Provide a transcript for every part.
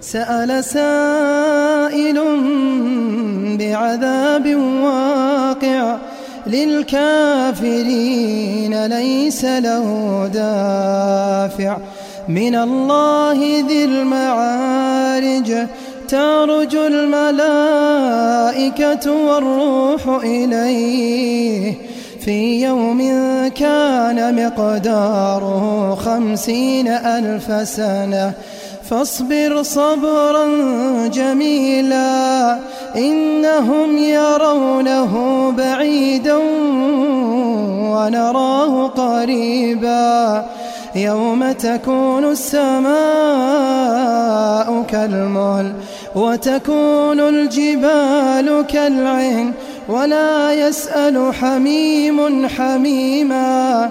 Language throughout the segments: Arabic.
سأل سائل بعذاب واقع للكافرين ليس له دافع. من الله ذي المعارج تعرج الملائكة والروح إليه. في يوم كان مقداره خمسين ألف سنة. فاصبر صبرا جميلا إنهم يرونه بعيدا ونراه قريبا. يوم تكون السماء كالمهل وتكون الجبال كالعين ولا يسأل حميم حميما.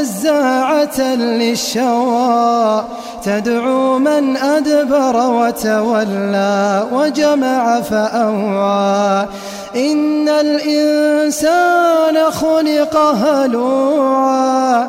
نزاعة للشوى تدعو من أدبر وتولى وجمع فأوعى إن الإنسان خلق هلوعا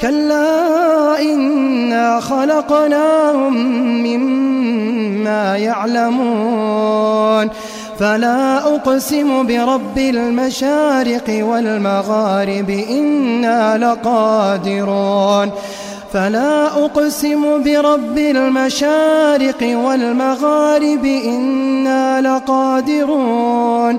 كلا إنا خلقناهم مما يعلمون. فلا أقسم برب المشارق والمغارب إنا لقادرون. فلا أقسم برب المشارق والمغارب إنا لقادرون.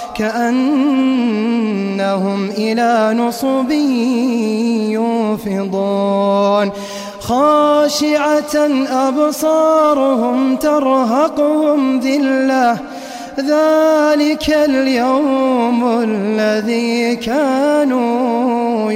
كأنهم إلى نصب يوفضون. خاشعة أبصارهم ترهقهم ذلة. ذلك اليوم الذي كانوا